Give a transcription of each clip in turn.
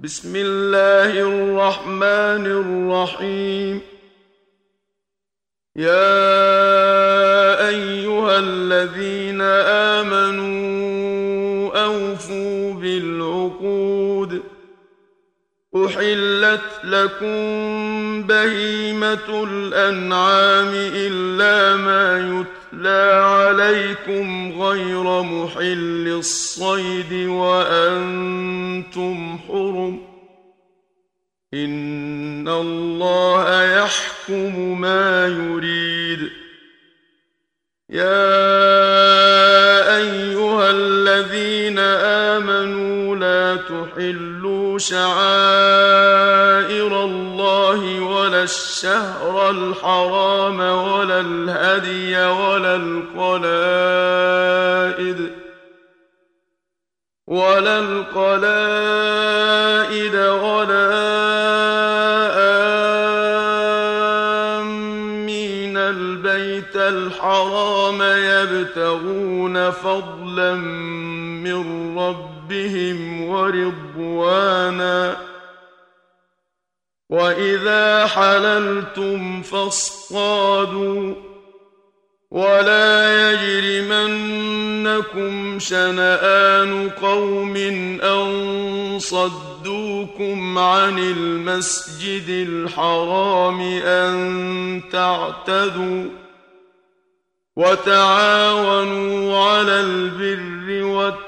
بسم الله الرحمن الرحيم. يا أيها الذين آمنوا أوفوا بالعقود. أحلت لكم بهيمة الأنعام إلا ما يتلى عليكم غير محل الصيد وأنتم حرم. إن الله يحكم ما يريد. يا أيها الذين آمنوا لا تحلوا شعائر الشهر الحرام ولا الهدي ولا القلائد ولا القلائد ولا آمين. البيت الحرام يبتغون فضلا من ربهم ورضوانا واذا حللتم فاصطادوا ولا يجرمنكم شنآن قوم أن صدوكم عن المسجد الحرام أن تعتدوا وتعاونوا على البر والتقوى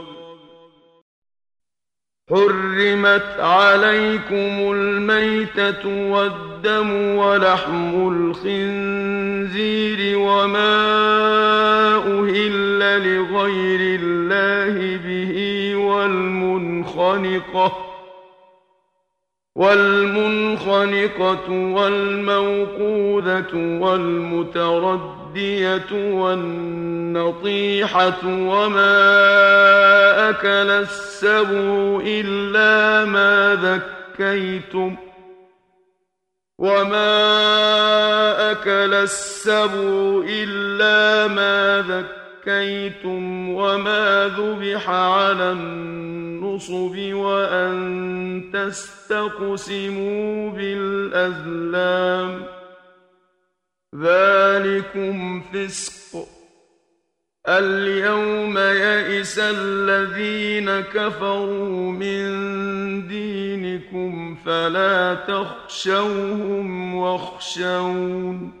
حرمت عليكم الميته والدم ولحم الخنزير وما أهل لغير الله به والمنخنقه والمنخنقة والموقوذة والمتردية والنطيحة وما أكل السبع إلا ما ذكيتم وما أكل السبع إلا ما ذكيتم وما ذبح على النصب وأن تستقسموا بالأزلام ذلكم فسق. اليوم يئس الذين كفروا من دينكم فلا تخشوهم واخشون.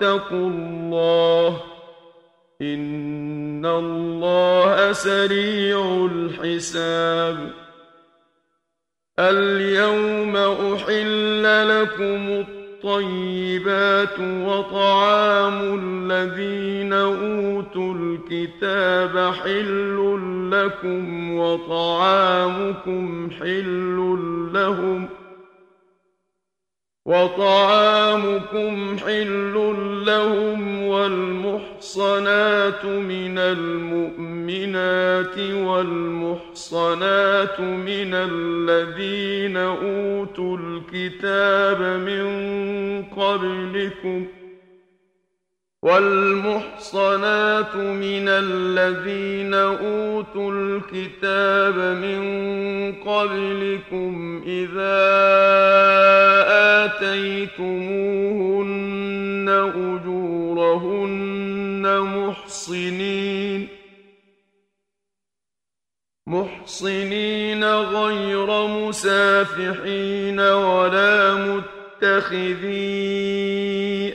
واتقوا الله إن الله سريع الحساب. اليوم أحل لكم الطيبات وطعام الذين أوتوا الكتاب حل لكم وطعامكم حل لهم ۖ وطعامكم حل لهم والمحصنات من المؤمنات والمحصنات من الذين أوتوا الكتاب من قبلكم ۖ والمحصنات من الذين أوتوا الكتاب من قبلكم إذا آتيتموهن أجورهن محصنين محصنين غير مسافحين ولا متخذي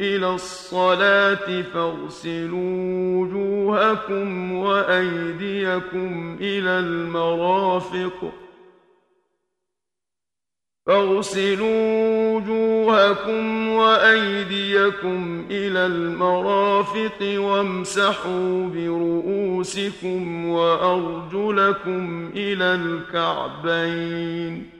إلى الصلاة فاغسلوا وجوهكم وأيديكم إلى المرافق. فاغسلوا وجوهكم وأيديكم إلى المرافق وامسحوا برؤوسكم وأرجلكم إلى الكعبين.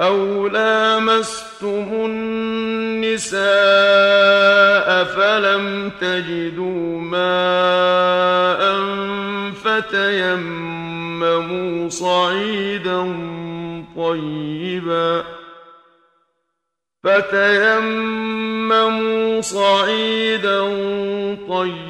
أو لامستم النساء فلم تجدوا ماء فتيمموا صعيدا طيبا فتيمموا صعيدا طيبا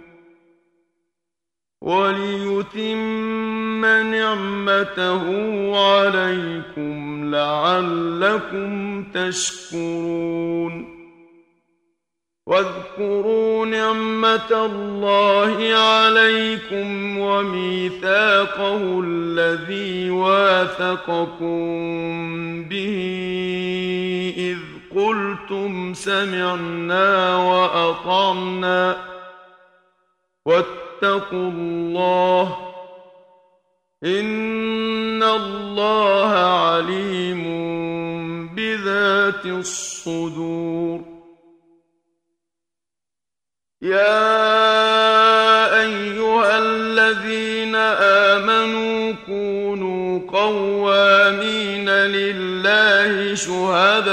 وليتم نعمته عليكم لعلكم تشكرون. واذكروا نعمة الله عليكم وميثاقه الذي واثقكم به. إذ قلتم سمعنا وأطعنا. واتقوا الله إن الله عليم بذات الصدور. يا أيها الذين آمنوا كونوا قوامين لله شهداء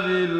بالقسط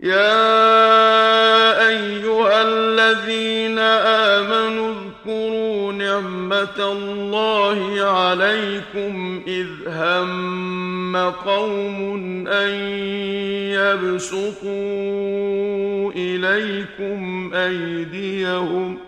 يا أيها الذين آمنوا اذكروا نعمة الله عليكم إذ هم قوم أن يبسطوا إليكم أيديهم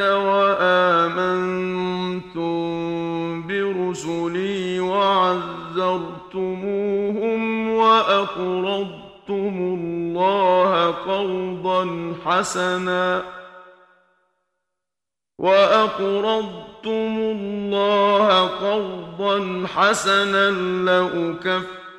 وآمنتم برسلي وعزرتموهم وأقرضتم الله قرضا حسنا وأقرضتم الله قرضا حسنا لأكفر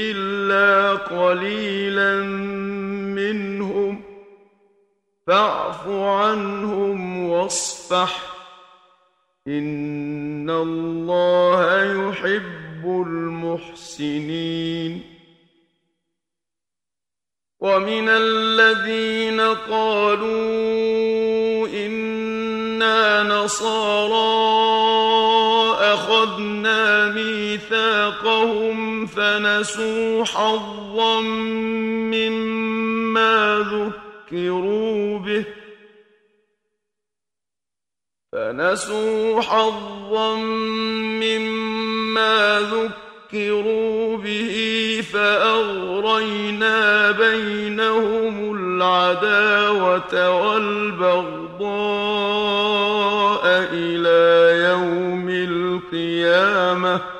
إلا قليلا منهم فاعف عنهم واصفح إن الله يحب المحسنين ومن الذين قالوا إنا نصارى ميثاقهم فنسوا حظا مما ذكروا به فنسوا حظا مما ذكروا به فأغرينا بينهم العداوة والبغضاء إلى يوم القيامة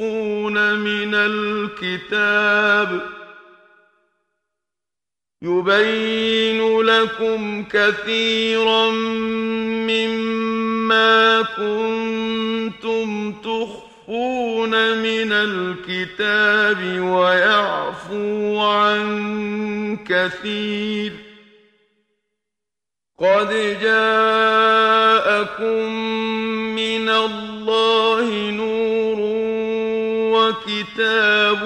من الكتاب يبين لكم كثيرا مما كنتم تخفون من الكتاب ويعفو عن كثير قد جاءكم من الله نور وكتاب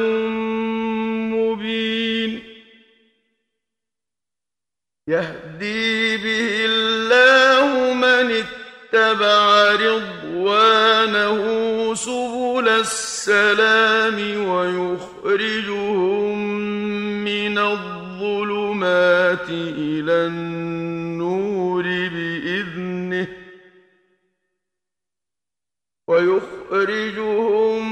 يهدي به الله من اتبع رضوانه سبل السلام ويخرجهم من الظلمات إلى النور بإذنه ويخرجهم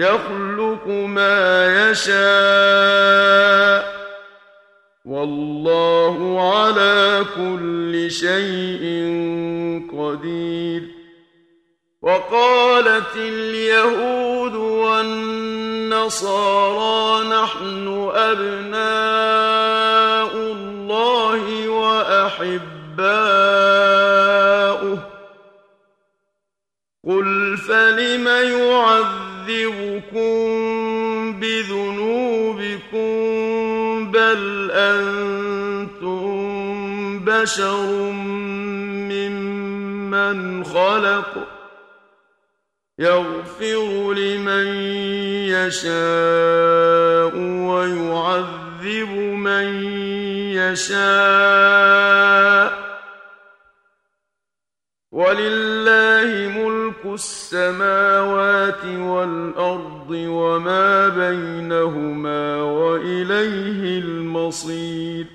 يخلق ما يشاء. والله على كل شيء قدير. وقالت اليهود والنصارى نحن أبناء الله وأحباؤه. قل فلم يعذبكم بذنوبكم بل أنتم بشر ممن خلق يغفر لمن يشاء ويعذب من يشاء ولله السماوات والأرض وما بينهما وإليه المصير.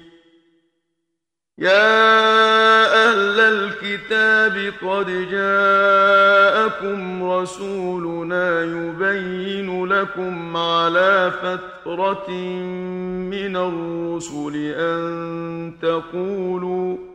يا أهل الكتاب قد جاءكم رسولنا يبين لكم على فترة من الرسل أن تقولوا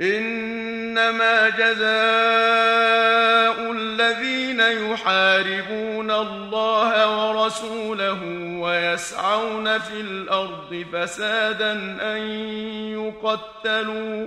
إنما جزاء الذين يحاربون الله ورسوله ويسعون في الأرض فسادا أن يقتلوا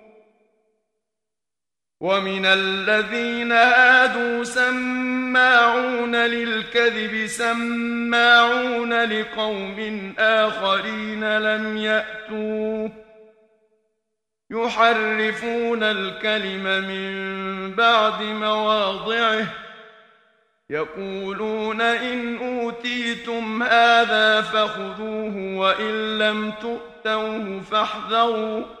ومن الذين هادوا سماعون للكذب سماعون لقوم آخرين لم يأتوا. يحرفون الكلم من بعد مواضعه. يقولون إن أوتيتم هذا فخذوه وإن لم تؤتوه فاحذروا.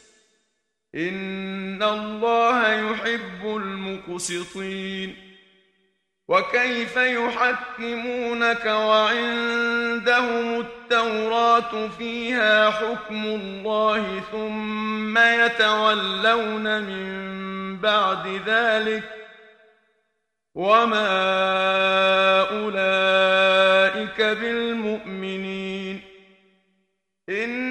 إن الله يحب المقسطين وكيف يحكمونك وعندهم التوراة فيها حكم الله ثم يتولون من بعد ذلك وما أولئك بالمؤمنين إِنَّا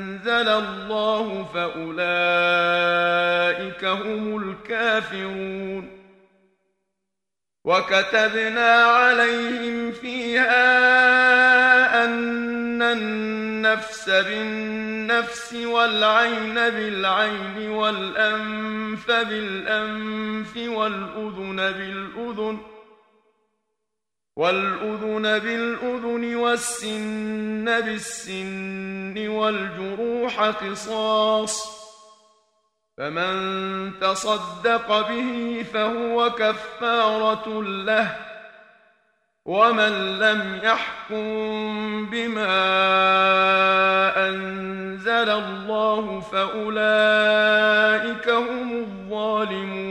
أنزل الله فأولئك هم الكافرون. وكتبنا عليهم فيها أن النفس بالنفس والعين بالعين والأنف بالأنف والأذن بالأذن والأذن بالأذن والسن بالسن والجروح قصاص فمن تصدق به فهو كفارة له ومن لم يحكم بما أنزل الله فأولئك هم الظالمون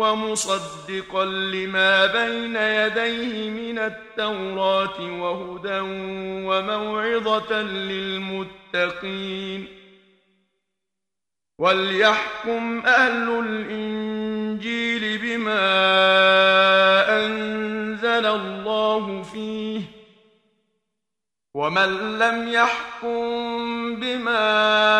ومصدقا لما بين يديه من التوراة وهدى وموعظة للمتقين وليحكم أهل الإنجيل بما أنزل الله فيه ومن لم يحكم بما انزل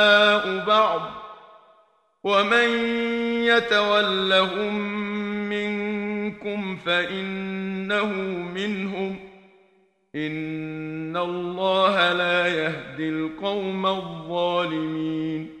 ومن يتولهم منكم فانه منهم ان الله لا يهدي القوم الظالمين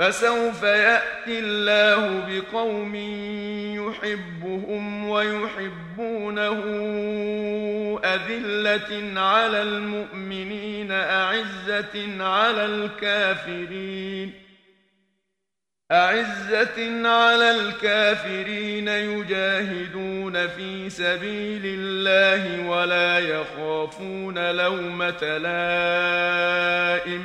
فسوف يأتي الله بقوم يحبهم ويحبونه أذلة على المؤمنين أعزة على الكافرين. أعزة على الكافرين يجاهدون في سبيل الله ولا يخافون لومة لائم.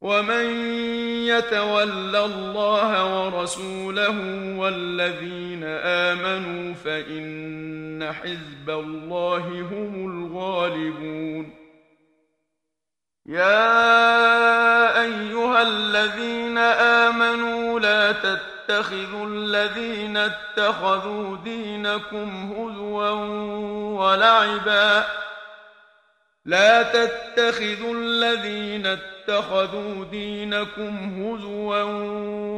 ومن يتول الله ورسوله والذين آمنوا فإن حزب الله هم الغالبون يا أيها الذين آمنوا لا تتخذوا الذين اتخذوا دينكم هزوا ولعبا لا تتخذوا الذين اتخذوا دينكم هزوا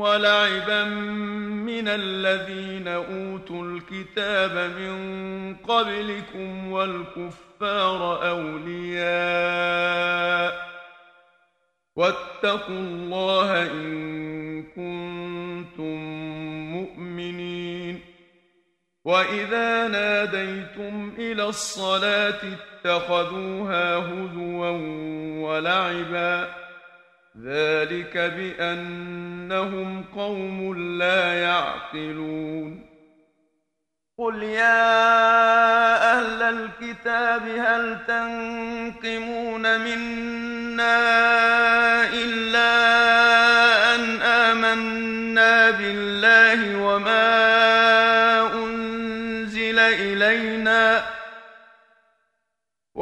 ولعبا من الذين أوتوا الكتاب من قبلكم والكفار أولياء واتقوا الله إن كنتم مؤمنين واذا ناديتم إلى الصلاه اتخذوها هزوا ولعبا ذلك بانهم قوم لا يعقلون قل يا أهل الكتاب هل تنقمون منا الا ان امنا بالله وما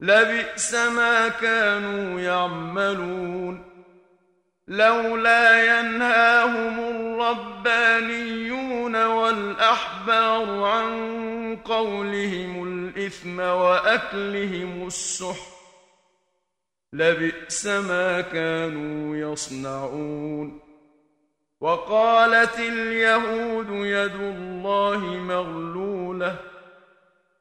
لبئس ما كانوا يعملون لولا ينهاهم الربانيون والأحبار عن قولهم الإثم وأكلهم السحت لبئس ما كانوا يصنعون وقالت اليهود يد الله مغلولة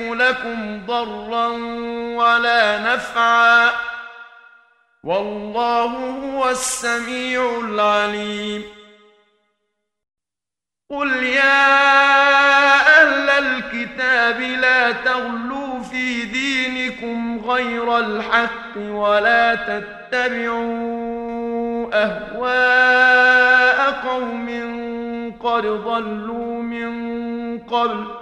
لكم ضرا ولا نفعا والله هو السميع العليم. قل يا أهل الكتاب لا تغلوا في دينكم غير الحق ولا تتبعوا أهواء قوم قد ضلوا من قبل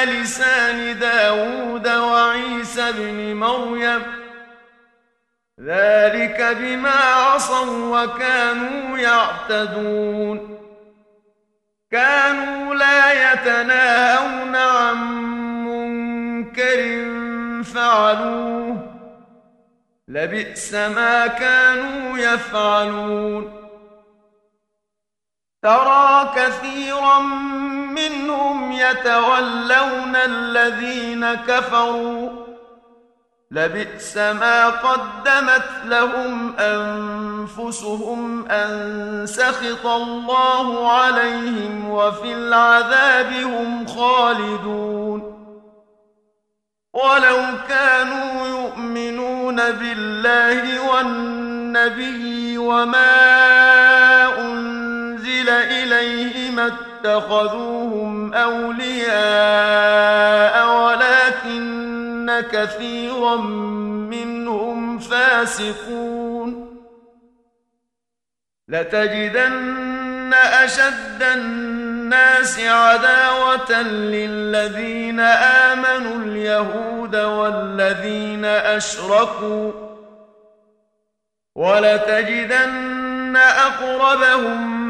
على لسان داود وعيسى بن مريم. ذلك بما عصوا وكانوا يعتدون. كانوا لا يتناهون عن منكر فعلوه. لبئس ما كانوا يفعلون. ترى كثيرا منهم يتولون الذين كفروا. لبئس ما قدمت لهم أنفسهم أن سخط الله عليهم وفي العذاب هم خالدون. ولو كانوا يؤمنون بالله والنبي وما أنزل اليه ما اتخذوهم أولياء ولكن كثيرا منهم فاسقون. لتجدن أشد الناس عداوة للذين آمنوا اليهود والذين أشركوا. ولتجدن أقربهم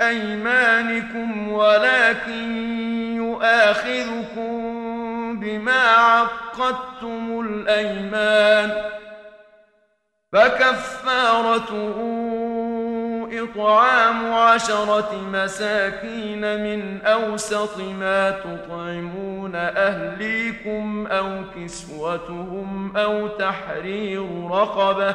أيمانكم ولكن يؤاخذكم بما عقدتم الأيمان فكفارته إطعام عشرة مساكين من أوسط ما تطعمون أهليكم أو كسوتهم أو تحرير رقبة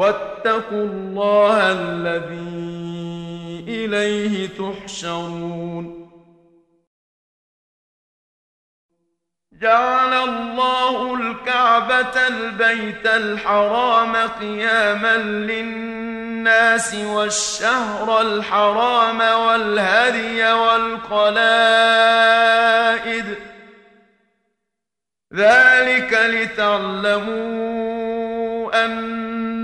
واتقوا الله الذي إليه تحشرون. جعل الله الكعبة البيت الحرام قياما للناس والشهر الحرام والهدي والقلائد. ذلك لتعلموا أن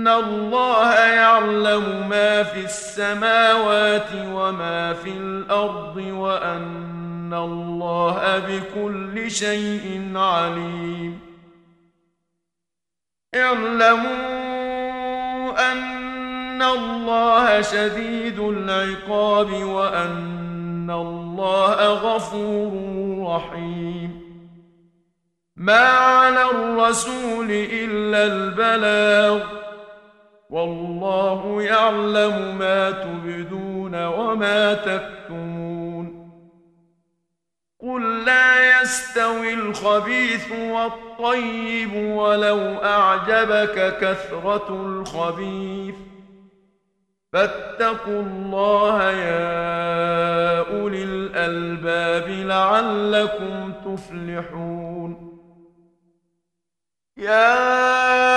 ان الله يعلم ما في السماوات وما في الأرض وان الله بكل شيء عليم. اعلموا ان الله شديد العقاب وان الله غفور رحيم. ما على الرسول الا البلاغ والله يعلم ما تبدون وما تكتمون. قل لا يستوي الخبيث والطيب ولو أعجبك كثرة الخبيث. فاتقوا الله يا أولي الألباب لعلكم تفلحون. يا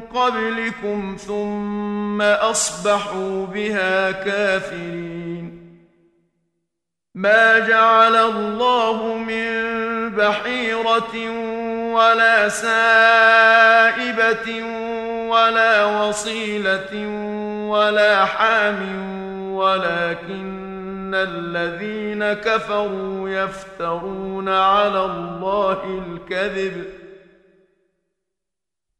قبلكم ثم أصبحوا بها كافرين. ما جعل الله من بحيرة ولا سائبة ولا وصيلة ولا حام ولكن الذين كفروا يفترون على الله الكذب.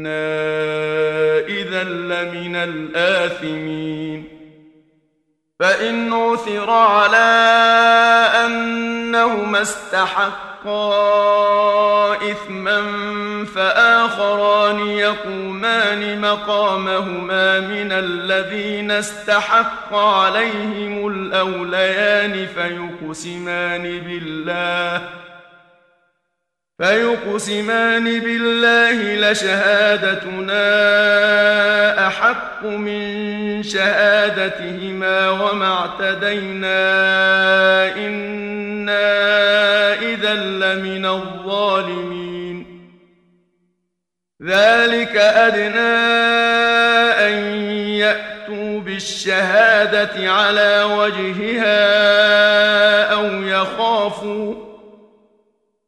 إنا إذا لمن الآثمين فإن عثر على أنهما استحقا إثما فآخران يقومان مقامهما من الذين استحق عليهم الأوليان فيقسمان بالله فيقسمان بالله لشهادتنا أحق من شهادتهما وما اعتدينا. إنا إذا لمن الظالمين. ذلك أدنى أن يأتوا بالشهادة على وجهها أو يخافوا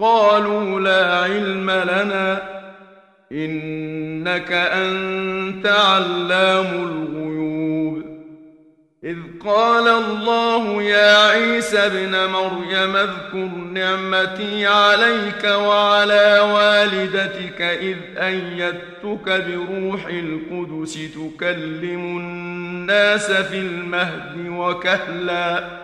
قالوا لا علم لنا إنك أنت علام الغيوب. إذ قال الله يا عيسى ابن مريم اذكر نعمتي عليك وعلى والدتك إذ أيدتك بروح القدس تكلم الناس في المهد وكهلا.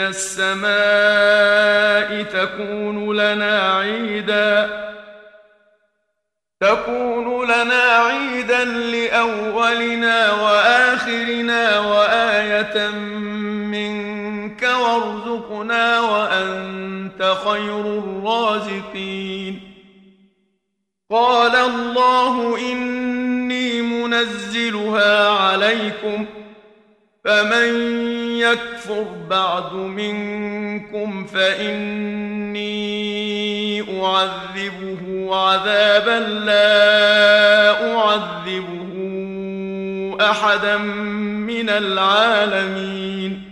السماء تكون لنا عيدا تكون لنا عيدا لأولنا وآخرنا وآية منك وارزقنا وأنت خير الرازقين. قال الله إني منزلها عليكم فمن يكفر بعد منكم فاني اعذبه عذابا لا اعذبه احدا من العالمين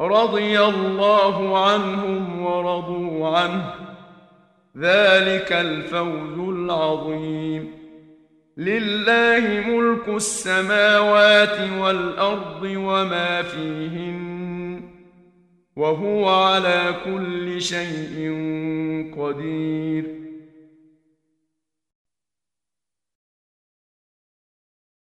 رضي الله عنهم ورضوا عنه. ذلك الفوز العظيم. لله ملك السماوات والأرض وما فيهن. وهو على كل شيء قدير.